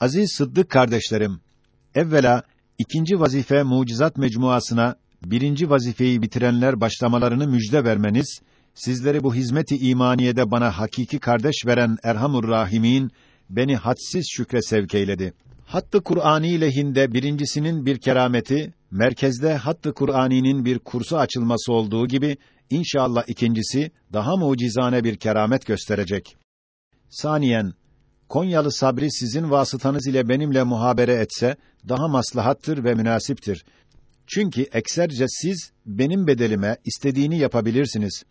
Aziz Sıddık kardeşlerim, evvela ikinci vazife mucizat mecmuasına birinci vazifeyi bitirenler başlamalarını müjde vermeniz, sizleri bu hizmeti imaniyede bana hakiki kardeş veren Erhamur Rahimin beni hadsiz şükre sevk eyledi. Hattı Kur'ani lehinde birincisinin bir kerameti, merkezde Hattı Kur'ani'nin bir kursu açılması olduğu gibi inşallah ikincisi daha mucizane bir keramet gösterecek. Saniyen Konyalı Sabri sizin vasıtanız ile benimle muhabere etse daha maslahattır ve münasiptir. Çünkü ekserce siz benim bedelime istediğini yapabilirsiniz.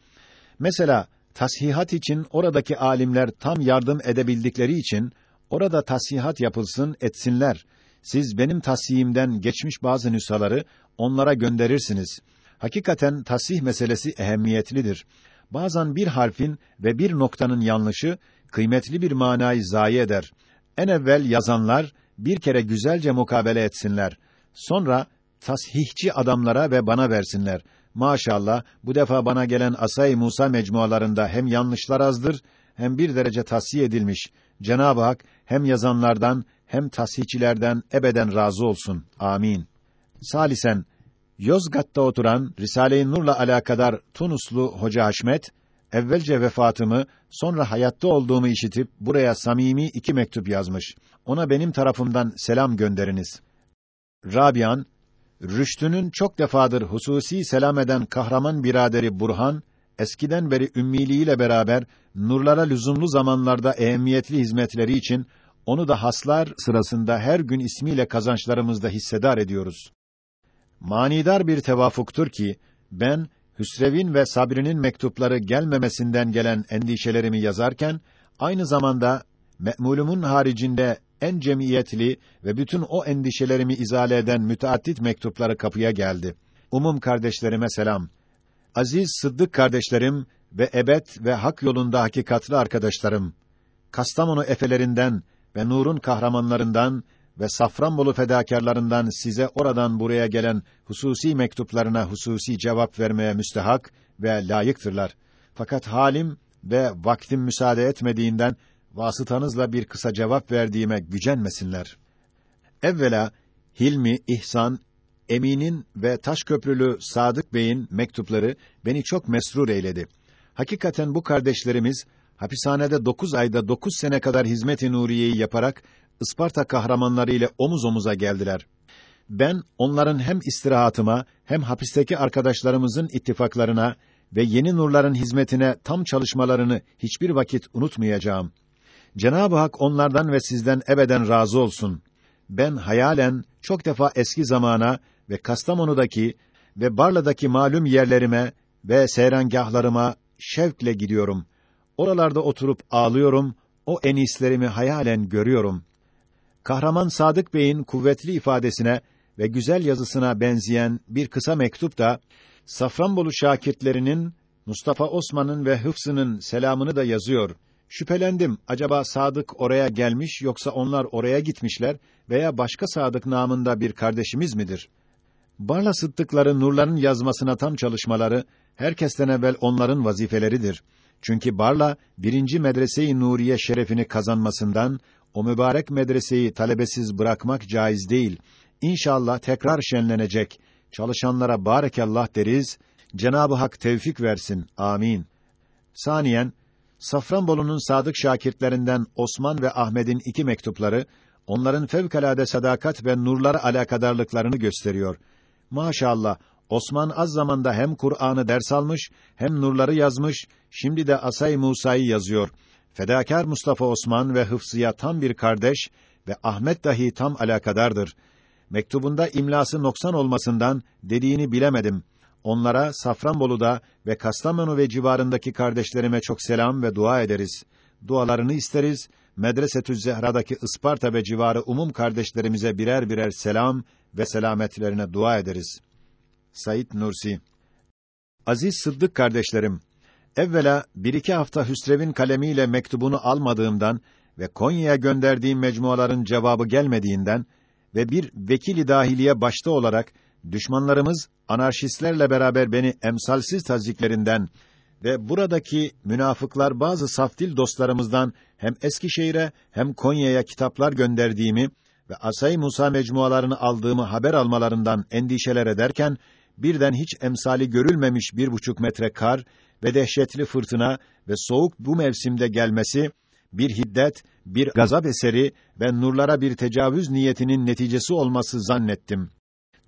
Mesela tashihat için oradaki alimler tam yardım edebildikleri için orada tashihat yapılsın, etsinler. Siz benim tasihimden geçmiş bazı nüshaları onlara gönderirsiniz. Hakikaten tasih meselesi ehemmiyetlidir. Bazen bir harfin ve bir noktanın yanlışı kıymetli bir manayı zayi eder. En evvel yazanlar bir kere güzelce mukabele etsinler. Sonra tasihçi adamlara ve bana versinler. Maşallah bu defa bana gelen Asay Musa mecmualarında hem yanlışlar azdır hem bir derece tasih edilmiş. Cenab-ı Hak hem yazanlardan hem tasihçilerden ebeden razı olsun. Amin. Salisen Yozgat'ta oturan Risale-i Nur'la alakadar Tunuslu Hoca Haşmet evvelce vefatımı, sonra hayatta olduğumu işitip buraya samimi iki mektup yazmış. Ona benim tarafımdan selam gönderiniz. Rabian, Rüştü'nün çok defadır hususi selam eden kahraman biraderi Burhan, eskiden beri ümmiliğiyle beraber nurlara lüzumlu zamanlarda ehemmiyetli hizmetleri için onu da haslar sırasında her gün ismiyle kazançlarımızda hissedar ediyoruz. Manidar bir tevafuktur ki ben Hüsrev'in ve Sabri'nin mektupları gelmemesinden gelen endişelerimi yazarken aynı zamanda me'mulumun haricinde en cemiyetli ve bütün o endişelerimi izale eden müteaddit mektupları kapıya geldi. Umum kardeşlerime selam. Aziz Sıddık kardeşlerim ve ebed ve hak yolunda hakikatli arkadaşlarım. Kastamonu efelerinden ve Nur'un kahramanlarından ve Safranbolu fedakarlarından size oradan buraya gelen hususi mektuplarına hususi cevap vermeye müstehak ve layıktırlar. Fakat halim ve vaktim müsaade etmediğinden vasıtanızla bir kısa cevap verdiğime gücenmesinler. Evvela Hilmi, İhsan, Emin'in ve Taşköprülü Sadık Bey'in mektupları beni çok mesrur eyledi. Hakikaten bu kardeşlerimiz hapishanede dokuz ayda dokuz sene kadar hizmet-i nuriyeyi yaparak Isparta kahramanları ile omuz omuza geldiler. Ben onların hem istirahatıma hem hapisteki arkadaşlarımızın ittifaklarına ve yeni nurların hizmetine tam çalışmalarını hiçbir vakit unutmayacağım. Cenab-ı Hak onlardan ve sizden ebeden razı olsun. Ben hayalen çok defa eski zamana ve Kastamonu'daki ve Barla'daki malum yerlerime ve seyrangahlarıma şevkle gidiyorum. Oralarda oturup ağlıyorum, o enislerimi hayalen görüyorum. Kahraman Sadık Bey'in kuvvetli ifadesine ve güzel yazısına benzeyen bir kısa mektup da Safranbolu şakirtlerinin Mustafa Osman'ın ve Hıfzı'nın selamını da yazıyor. Şüphelendim acaba Sadık oraya gelmiş yoksa onlar oraya gitmişler veya başka Sadık namında bir kardeşimiz midir? Barla sıddıkları nurların yazmasına tam çalışmaları herkesten evvel onların vazifeleridir. Çünkü Barla birinci medrese-i Nuriye şerefini kazanmasından o mübarek medreseyi talebesiz bırakmak caiz değil. İnşallah tekrar şenlenecek. Çalışanlara barekallah deriz. Cenabı Hak tevfik versin. Amin. Saniyen Safranbolu'nun sadık şakirtlerinden Osman ve Ahmet'in iki mektupları onların fevkalade sadakat ve nurlara alakadarlıklarını gösteriyor. Maşallah Osman az zamanda hem Kur'an'ı ders almış hem nurları yazmış, şimdi de Asay Musa'yı yazıyor. Fedakar Mustafa Osman ve Hıfzıya tam bir kardeş ve Ahmet dahi tam alakadardır. Mektubunda imlası noksan olmasından dediğini bilemedim. Onlara Safranbolu'da ve Kastamonu ve civarındaki kardeşlerime çok selam ve dua ederiz. Dualarını isteriz. Medresetü Zehra'daki Isparta ve civarı umum kardeşlerimize birer birer selam ve selametlerine dua ederiz. Said Nursi Aziz Sıddık kardeşlerim, Evvela bir iki hafta Hüsrev'in kalemiyle mektubunu almadığımdan ve Konya'ya gönderdiğim mecmuaların cevabı gelmediğinden ve bir vekili dahiliye başta olarak düşmanlarımız anarşistlerle beraber beni emsalsiz taziklerinden ve buradaki münafıklar bazı saftil dostlarımızdan hem Eskişehir'e hem Konya'ya kitaplar gönderdiğimi ve Asay Musa mecmualarını aldığımı haber almalarından endişeler ederken, birden hiç emsali görülmemiş bir buçuk metre kar ve dehşetli fırtına ve soğuk bu mevsimde gelmesi, bir hiddet, bir gazap eseri ve nurlara bir tecavüz niyetinin neticesi olması zannettim.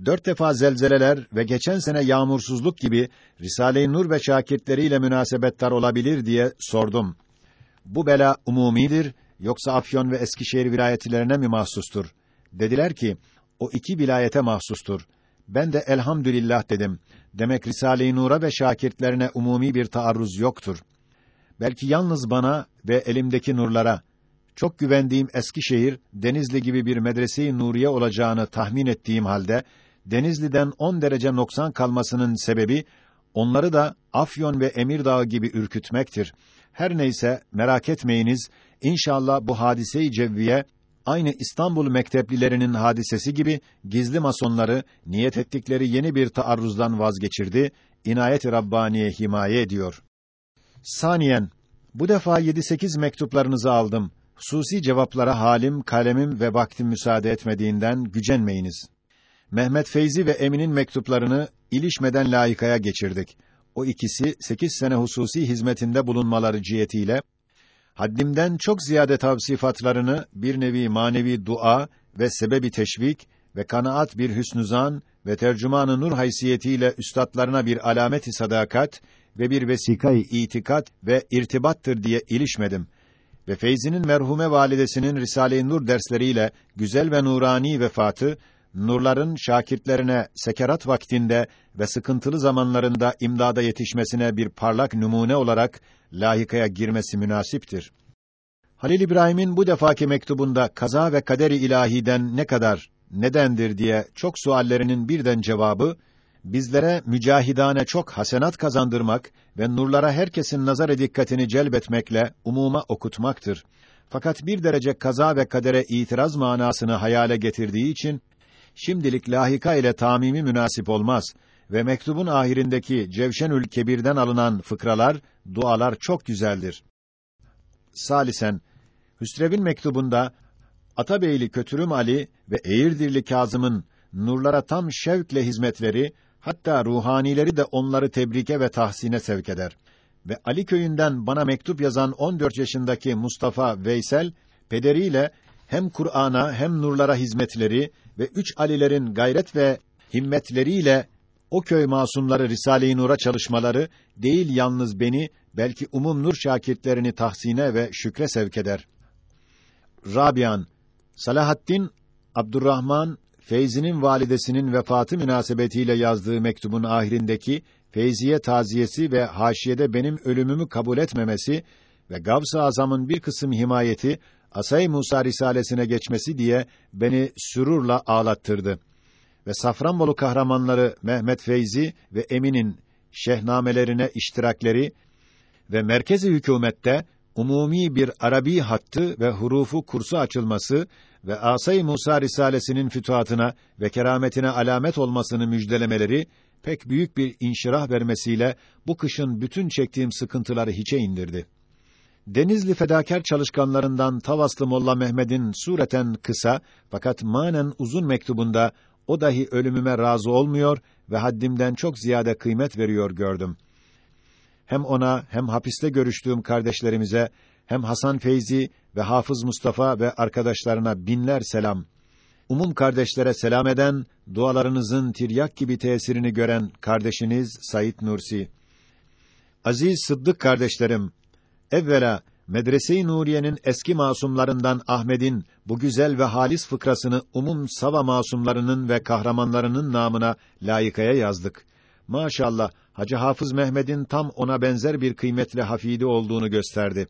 Dört defa zelzeleler ve geçen sene yağmursuzluk gibi Risale-i Nur ve şakirtleriyle münasebettar olabilir diye sordum. Bu bela umumidir yoksa Afyon ve Eskişehir vilayetlerine mi mahsustur? Dediler ki, o iki vilayete mahsustur. Ben de elhamdülillah dedim. Demek Risale-i Nur'a ve şakirtlerine umumi bir taarruz yoktur. Belki yalnız bana ve elimdeki nurlara, çok güvendiğim Eskişehir, Denizli gibi bir medrese-i nuriye olacağını tahmin ettiğim halde, Denizli'den 10 derece noksan kalmasının sebebi, onları da Afyon ve Emirdağ gibi ürkütmektir. Her neyse, merak etmeyiniz, İnşallah bu hadise-i cevviye, aynı İstanbul mekteplilerinin hadisesi gibi, gizli masonları, niyet ettikleri yeni bir taarruzdan vazgeçirdi, inayet-i Rabbaniye himaye ediyor. Saniyen, bu defa yedi sekiz mektuplarınızı aldım. Hususi cevaplara halim, kalemim ve vaktim müsaade etmediğinden gücenmeyiniz. Mehmet Feyzi ve Emin'in mektuplarını ilişmeden layıkaya geçirdik. O ikisi sekiz sene hususi hizmetinde bulunmaları cihetiyle haddimden çok ziyade tavsifatlarını bir nevi manevi dua ve sebebi teşvik ve kanaat bir hüsnüzan ve tercümanı nur haysiyetiyle üstadlarına bir alameti sadakat ve bir vesikayı itikat ve irtibattır diye ilişmedim. Ve Feyzi'nin merhume validesinin Risale-i Nur dersleriyle güzel ve nurani vefatı nurların şakirtlerine sekerat vaktinde ve sıkıntılı zamanlarında imdada yetişmesine bir parlak numune olarak lahikaya girmesi münasiptir. Halil İbrahim'in bu defaki mektubunda kaza ve kaderi ilahiden ne kadar, nedendir diye çok suallerinin birden cevabı, bizlere mücahidane çok hasenat kazandırmak ve nurlara herkesin nazar dikkatini celbetmekle umuma okutmaktır. Fakat bir derece kaza ve kadere itiraz manasını hayale getirdiği için şimdilik lahika ile tamimi münasip olmaz ve mektubun ahirindeki Cevşenül Kebir'den alınan fıkralar, dualar çok güzeldir. Salisen, Hüsrev'in mektubunda Atabeyli Kötürüm Ali ve Eğirdirli Kazım'ın nurlara tam şevkle hizmetleri, hatta ruhanileri de onları tebrike ve tahsine sevk eder. Ve Ali köyünden bana mektup yazan 14 yaşındaki Mustafa Veysel, pederiyle hem Kur'an'a hem nurlara hizmetleri ve üç alilerin gayret ve himmetleriyle o köy masumları Risale-i Nur'a çalışmaları değil yalnız beni belki umum nur şakirtlerini tahsine ve şükre sevk eder. Rabian Salahaddin Abdurrahman Feyzi'nin validesinin vefatı münasebetiyle yazdığı mektubun ahirindeki Feyziye taziyesi ve haşiyede benim ölümümü kabul etmemesi ve Gavs-ı Azam'ın bir kısım himayeti Asay Musa risalesine geçmesi diye beni sürurla ağlattırdı. Ve Safranbolu kahramanları Mehmet Feyzi ve Emin'in şehnamelerine iştirakleri ve merkezi hükümette umumi bir Arabi hattı ve hurufu kursu açılması ve Asay Musa risalesinin fütuhatına ve kerametine alamet olmasını müjdelemeleri pek büyük bir inşirah vermesiyle bu kışın bütün çektiğim sıkıntıları hiçe indirdi. Denizli fedakar çalışkanlarından Tavaslı Molla Mehmet'in sureten kısa fakat manen uzun mektubunda o dahi ölümüme razı olmuyor ve haddimden çok ziyade kıymet veriyor gördüm. Hem ona hem hapiste görüştüğüm kardeşlerimize hem Hasan Feyzi ve Hafız Mustafa ve arkadaşlarına binler selam. Umum kardeşlere selam eden, dualarınızın tiryak gibi tesirini gören kardeşiniz Sayit Nursi. Aziz Sıddık kardeşlerim, Evvela Medrese-i Nuriye'nin eski masumlarından Ahmed'in bu güzel ve halis fıkrasını umum Sava masumlarının ve kahramanlarının namına layıkaya yazdık. Maşallah Hacı Hafız Mehmed'in tam ona benzer bir kıymetli hafidi olduğunu gösterdi.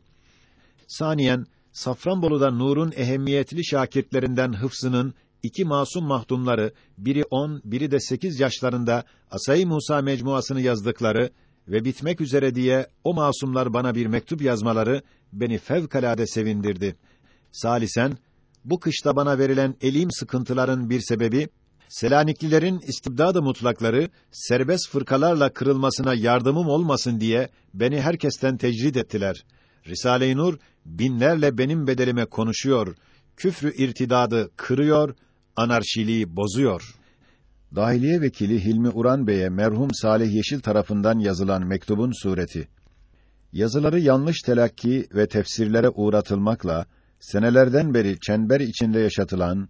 Saniyen Safranbolu'da Nur'un ehemmiyetli şakirtlerinden hıfzının iki masum mahdumları, biri on, biri de sekiz yaşlarında Asay Musa mecmuasını yazdıkları ve bitmek üzere diye o masumlar bana bir mektup yazmaları beni fevkalade sevindirdi. Salisen, bu kışta bana verilen elim sıkıntıların bir sebebi, Selaniklilerin istibdad-ı mutlakları serbest fırkalarla kırılmasına yardımım olmasın diye beni herkesten tecrid ettiler. Risale-i Nur binlerle benim bedelime konuşuyor, küfrü irtidadı kırıyor, anarşiliği bozuyor. Dahiliye vekili Hilmi Uran Bey'e merhum Salih Yeşil tarafından yazılan mektubun sureti. Yazıları yanlış telakki ve tefsirlere uğratılmakla senelerden beri çember içinde yaşatılan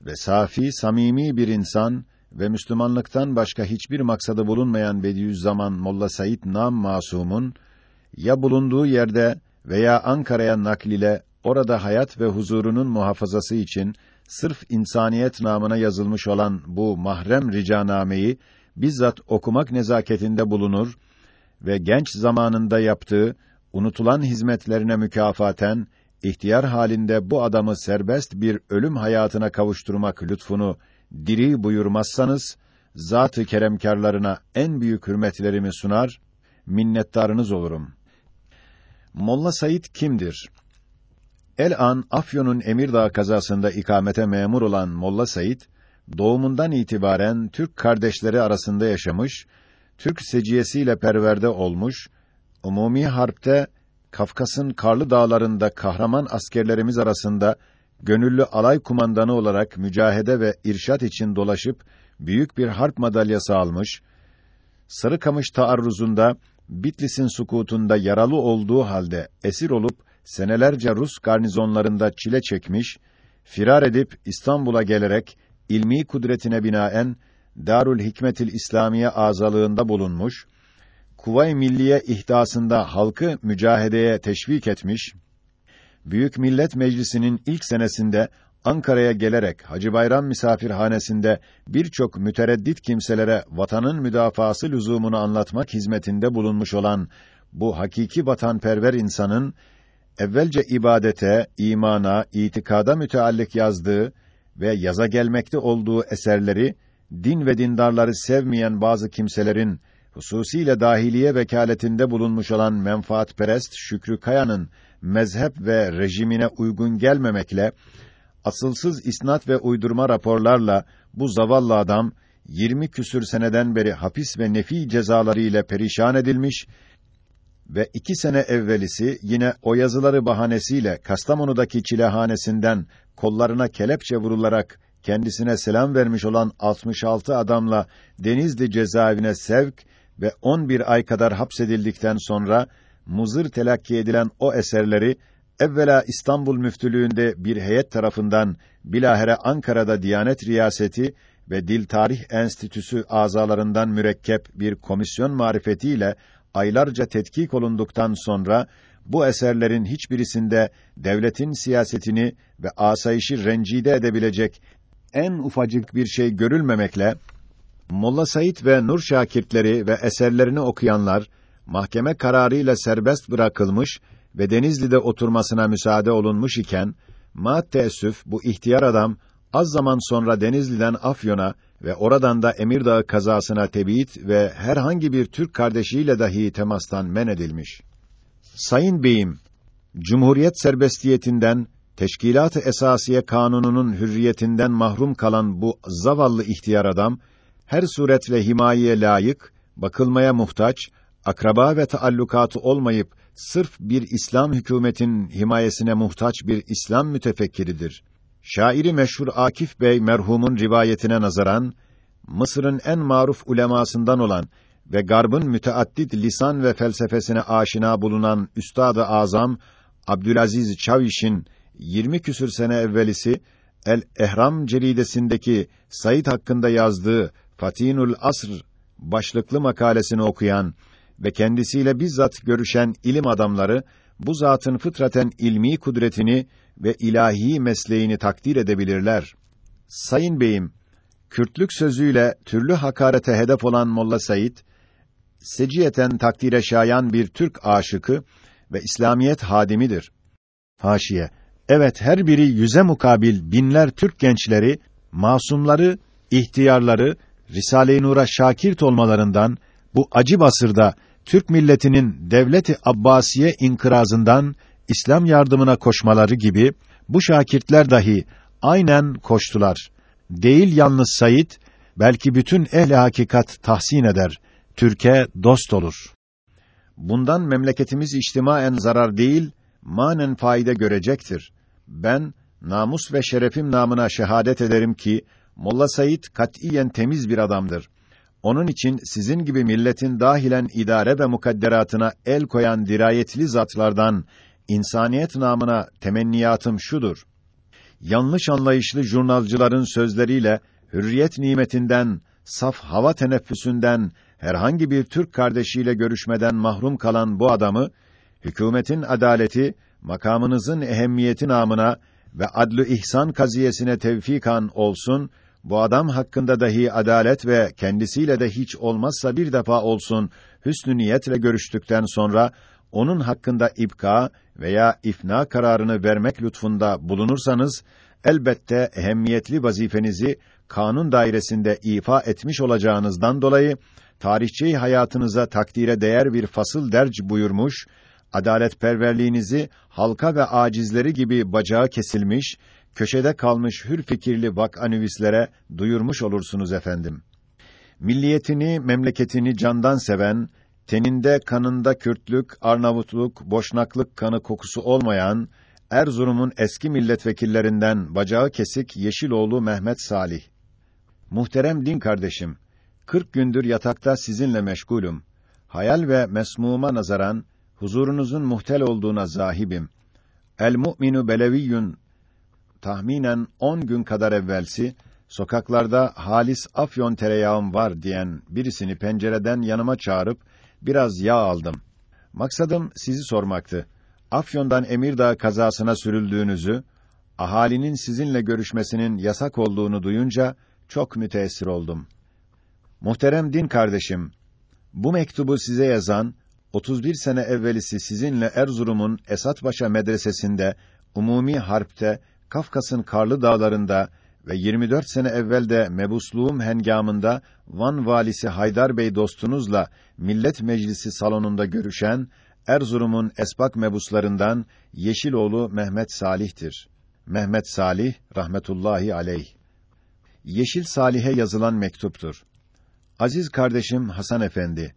ve safi, samimi bir insan ve Müslümanlıktan başka hiçbir maksadı bulunmayan Bediüzzaman Molla Said Nam Masum'un ya bulunduğu yerde veya Ankara'ya naklile orada hayat ve huzurunun muhafazası için sırf insaniyet namına yazılmış olan bu mahrem ricanameyi bizzat okumak nezaketinde bulunur ve genç zamanında yaptığı unutulan hizmetlerine mükafaten ihtiyar halinde bu adamı serbest bir ölüm hayatına kavuşturmak lütfunu diri buyurmazsanız zat-ı keremkârlarına en büyük hürmetlerimi sunar, minnettarınız olurum. Molla Said kimdir? El-an Afyon'un Emirdağ kazasında ikamete memur olan Molla Said, doğumundan itibaren Türk kardeşleri arasında yaşamış, Türk seciyesiyle perverde olmuş, umumi harpte Kafkas'ın karlı dağlarında kahraman askerlerimiz arasında gönüllü alay kumandanı olarak mücahede ve irşat için dolaşıp büyük bir harp madalyası almış, Sarıkamış taarruzunda Bitlis'in sukutunda yaralı olduğu halde esir olup senelerce Rus garnizonlarında çile çekmiş, firar edip İstanbul'a gelerek ilmi kudretine binaen Darül Hikmetil İslamiye azalığında bulunmuş, Kuvay Milliye ihdasında halkı mücahedeye teşvik etmiş, Büyük Millet Meclisi'nin ilk senesinde Ankara'ya gelerek Hacı Bayram misafirhanesinde birçok mütereddit kimselere vatanın müdafaası lüzumunu anlatmak hizmetinde bulunmuş olan bu hakiki vatanperver insanın evvelce ibadete, imana, itikada müteallik yazdığı ve yaza gelmekte olduğu eserleri din ve dindarları sevmeyen bazı kimselerin hususiyle dahiliye vekaletinde bulunmuş olan menfaatperest Şükrü Kaya'nın mezhep ve rejimine uygun gelmemekle asılsız isnat ve uydurma raporlarla bu zavallı adam 20 küsür seneden beri hapis ve nefi cezaları ile perişan edilmiş ve iki sene evvelisi yine o yazıları bahanesiyle Kastamonu'daki çilehanesinden kollarına kelepçe vurularak kendisine selam vermiş olan 66 adamla Denizli cezaevine sevk ve 11 ay kadar hapsedildikten sonra muzır telakki edilen o eserleri evvela İstanbul Müftülüğünde bir heyet tarafından bilahere Ankara'da Diyanet Riyaseti ve Dil Tarih Enstitüsü azalarından mürekkep bir komisyon marifetiyle aylarca tetkik olunduktan sonra bu eserlerin hiçbirisinde devletin siyasetini ve asayişi rencide edebilecek en ufacık bir şey görülmemekle Molla Said ve Nur şakirtleri ve eserlerini okuyanlar mahkeme kararıyla serbest bırakılmış ve Denizli'de oturmasına müsaade olunmuş iken ma bu ihtiyar adam az zaman sonra Denizli'den Afyon'a ve oradan da Emirdağ kazasına tebit ve herhangi bir Türk kardeşiyle dahi temastan men edilmiş. Sayın Beyim, Cumhuriyet serbestiyetinden, Teşkilat-ı Esasiye Kanunu'nun hürriyetinden mahrum kalan bu zavallı ihtiyar adam, her suretle himayeye layık, bakılmaya muhtaç, akraba ve taallukatı olmayıp sırf bir İslam hükümetin himayesine muhtaç bir İslam mütefekkiridir. Şairi meşhur Akif Bey merhumun rivayetine nazaran Mısır'ın en maruf ulemasından olan ve garbın müteaddit lisan ve felsefesine aşina bulunan Üstad-ı Azam Abdülaziz Çaviş'in 20 küsür sene evvelisi El Ehram ceridesindeki Said hakkında yazdığı Fatinul Asr başlıklı makalesini okuyan ve kendisiyle bizzat görüşen ilim adamları bu zatın fıtraten ilmi kudretini ve ilahi mesleğini takdir edebilirler. Sayın Beyim, Kürtlük sözüyle türlü hakarete hedef olan Molla Said, seciyeten takdire şayan bir Türk aşıkı ve İslamiyet hadimidir. Haşiye. Evet, her biri yüze mukabil binler Türk gençleri, masumları, ihtiyarları, Risale-i Nur'a şakirt olmalarından, bu acı basırda Türk milletinin devleti Abbasiye inkırazından İslam yardımına koşmaları gibi bu şakirtler dahi aynen koştular. Değil yalnız Said, belki bütün ehli hakikat tahsin eder. Türkiye dost olur. Bundan memleketimiz içtimaen zarar değil, manen fayda görecektir. Ben namus ve şerefim namına şehadet ederim ki Molla Said katiyen temiz bir adamdır. Onun için sizin gibi milletin dahilen idare ve mukadderatına el koyan dirayetli zatlardan insaniyet namına temenniyatım şudur. Yanlış anlayışlı jurnalcıların sözleriyle hürriyet nimetinden, saf hava teneffüsünden herhangi bir Türk kardeşiyle görüşmeden mahrum kalan bu adamı hükümetin adaleti, makamınızın ehemmiyeti namına ve adlı ihsan kaziyesine tevfikan olsun, bu adam hakkında dahi adalet ve kendisiyle de hiç olmazsa bir defa olsun hüsnü niyetle görüştükten sonra onun hakkında ibka veya ifna kararını vermek lütfunda bulunursanız elbette ehemmiyetli vazifenizi kanun dairesinde ifa etmiş olacağınızdan dolayı tarihçi hayatınıza takdire değer bir fasıl derc buyurmuş, adaletperverliğinizi halka ve acizleri gibi bacağı kesilmiş, köşede kalmış hür fikirli vak'anüvislere duyurmuş olursunuz efendim. Milliyetini, memleketini candan seven, teninde kanında Kürtlük, Arnavutluk, Boşnaklık kanı kokusu olmayan Erzurum'un eski milletvekillerinden bacağı kesik Yeşiloğlu Mehmet Salih. Muhterem din kardeşim, 40 gündür yatakta sizinle meşgulüm. Hayal ve mesmuma nazaran huzurunuzun muhtel olduğuna zahibim. El mu'minu beleviyyun tahminen 10 gün kadar evvelsi sokaklarda halis afyon tereyağım var diyen birisini pencereden yanıma çağırıp biraz yağ aldım. Maksadım sizi sormaktı. Afyon'dan Emirdağ kazasına sürüldüğünüzü, ahalinin sizinle görüşmesinin yasak olduğunu duyunca çok müteessir oldum. Muhterem din kardeşim, bu mektubu size yazan 31 sene evvelisi sizinle Erzurum'un Esatpaşa medresesinde umumi harpte Kafkas'ın karlı dağlarında ve 24 sene evvel de mebusluğum hengamında Van valisi Haydar Bey dostunuzla Millet Meclisi salonunda görüşen Erzurum'un esbak mebuslarından Yeşiloğlu Mehmet Salih'tir. Mehmet Salih rahmetullahi aleyh. Yeşil Salih'e yazılan mektuptur. Aziz kardeşim Hasan Efendi,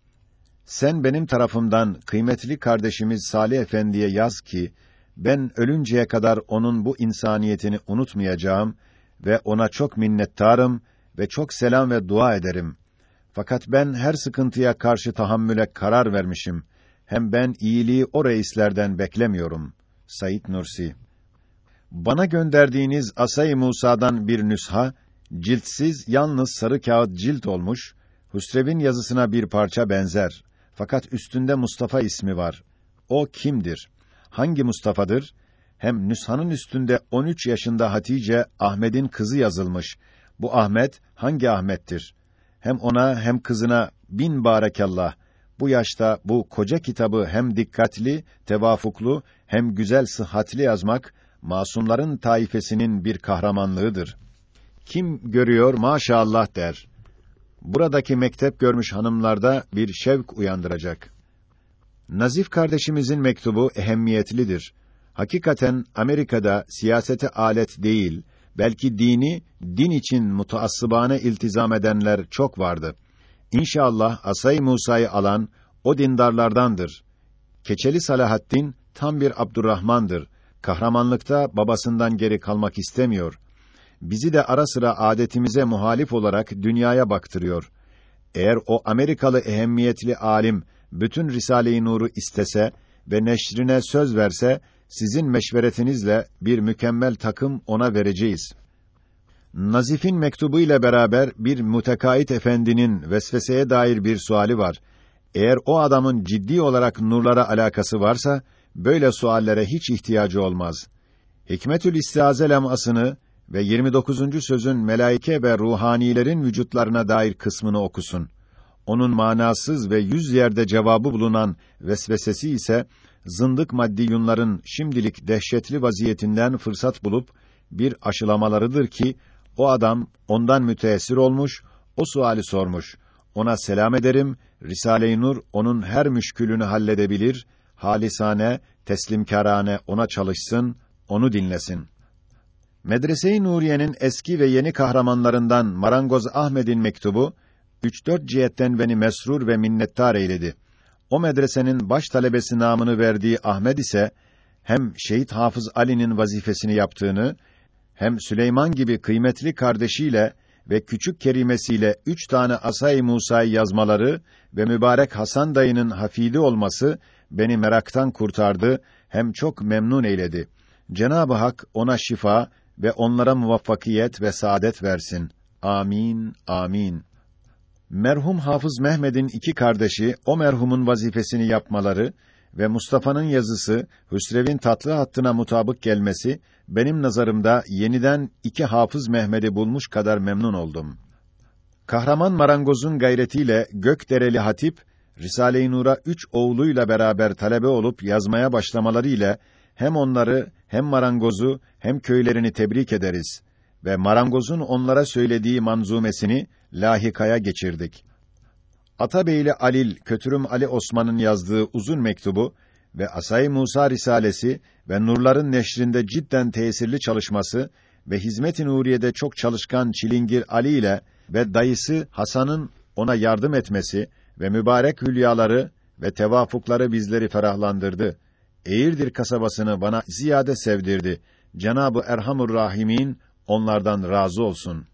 sen benim tarafımdan kıymetli kardeşimiz Salih Efendi'ye yaz ki ben ölünceye kadar onun bu insaniyetini unutmayacağım ve ona çok minnettarım ve çok selam ve dua ederim. Fakat ben her sıkıntıya karşı tahammüle karar vermişim. Hem ben iyiliği o reislerden beklemiyorum. Sayit Nursi Bana gönderdiğiniz Asay Musa'dan bir nüsha, ciltsiz, yalnız sarı kağıt cilt olmuş, Hüsrev'in yazısına bir parça benzer. Fakat üstünde Mustafa ismi var. O kimdir? Hangi Mustafa'dır? Hem nüshanın üstünde 13 yaşında Hatice Ahmet'in kızı yazılmış. Bu Ahmet hangi Ahmet'tir? Hem ona hem kızına bin barakallah. Bu yaşta bu koca kitabı hem dikkatli, tevafuklu hem güzel sıhhatli yazmak masumların taifesinin bir kahramanlığıdır. Kim görüyor maşallah der. Buradaki mektep görmüş hanımlarda bir şevk uyandıracak. Nazif kardeşimizin mektubu ehemmiyetlidir. Hakikaten Amerika'da siyasete alet değil, belki dini din için mutaassıbane iltizam edenler çok vardı. İnşallah Asay Musa'yı alan o dindarlardandır. Keçeli Salahaddin tam bir Abdurrahmandır. Kahramanlıkta babasından geri kalmak istemiyor. Bizi de ara sıra adetimize muhalif olarak dünyaya baktırıyor. Eğer o Amerikalı ehemmiyetli alim bütün Risale-i Nur'u istese ve neşrine söz verse, sizin meşveretinizle bir mükemmel takım ona vereceğiz. Nazif'in mektubu ile beraber bir mutekait efendinin vesveseye dair bir suali var. Eğer o adamın ciddi olarak nurlara alakası varsa, böyle suallere hiç ihtiyacı olmaz. Hikmetül İstiaze lemasını ve 29. sözün melaike ve ruhanilerin vücutlarına dair kısmını okusun onun manasız ve yüz yerde cevabı bulunan vesvesesi ise zındık maddiyunların şimdilik dehşetli vaziyetinden fırsat bulup bir aşılamalarıdır ki o adam ondan müteessir olmuş, o suali sormuş. Ona selam ederim. Risale-i Nur onun her müşkülünü halledebilir. Halisane, teslimkârane ona çalışsın, onu dinlesin. Medrese-i Nuriye'nin eski ve yeni kahramanlarından Marangoz Ahmed'in mektubu 3-4 cihetten beni mesrur ve minnettar eyledi. O medresenin baş talebesi namını verdiği Ahmed ise hem Şehit Hafız Ali'nin vazifesini yaptığını hem Süleyman gibi kıymetli kardeşiyle ve küçük kerimesiyle üç tane Asay Musa'yı yazmaları ve mübarek Hasan dayının hafidi olması beni meraktan kurtardı hem çok memnun eyledi. Cenab-ı Hak ona şifa ve onlara muvaffakiyet ve saadet versin. Amin, amin. Merhum Hafız Mehmed'in iki kardeşi o merhumun vazifesini yapmaları ve Mustafa'nın yazısı Hüsrev'in tatlı hattına mutabık gelmesi benim nazarımda yeniden iki Hafız Mehmed'i bulmuş kadar memnun oldum. Kahraman marangozun gayretiyle Gökdereli Hatip Risale-i Nur'a üç oğluyla beraber talebe olup yazmaya başlamaları ile hem onları hem marangozu hem köylerini tebrik ederiz ve marangozun onlara söylediği manzumesini lahikaya geçirdik. Atabeyli Alil Kötürüm Ali Osman'ın yazdığı uzun mektubu ve Asay Musa risalesi ve Nurların neşrinde cidden tesirli çalışması ve Hizmet-i Nuriye'de çok çalışkan Çilingir Ali ile ve dayısı Hasan'ın ona yardım etmesi ve mübarek hülyaları ve tevafukları bizleri ferahlandırdı. Eğirdir kasabasını bana ziyade sevdirdi. Cenabı Erhamur Rahimin onlardan razı olsun.